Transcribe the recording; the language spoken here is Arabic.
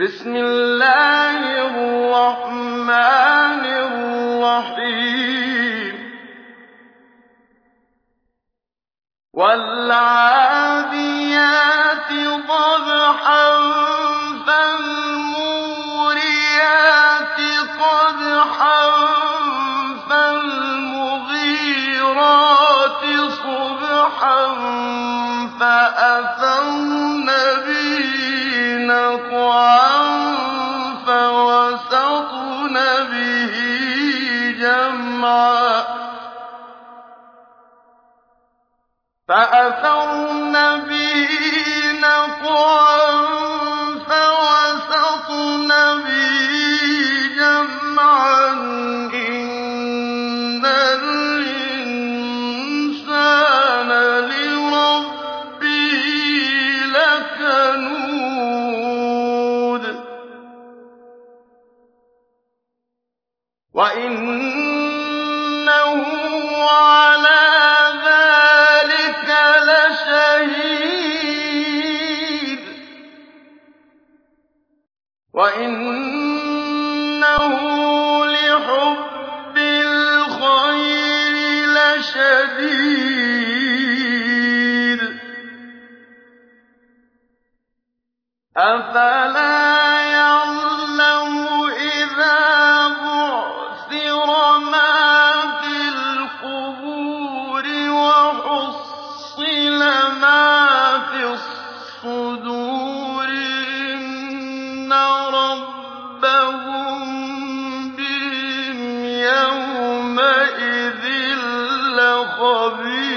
بِسْمِ اللَّهِ الرَّحْمَٰنِ الرَّحِيمِ. وَالْعَادِيَاتِ ضَبْحًا فَالْمُورِيَاتِ قَدْحًا فَالْمُغِيرَاتِ صُبْحًا فَأَثَرْنَ بِهِ جَمْعًا ۚ وَإِنَّهُ عَلَىٰ ذَٰلِكَ لَشَهِيدٌ وَإِنَّهُ لِحُبِّ الْخَيْرِ وَيُحْصِلَ مَا فِي الصُّدُورِ إِنَّ رَبَّهُم بِهِمْ يَوْمَئِذٍ لَّخَبِيرٌ.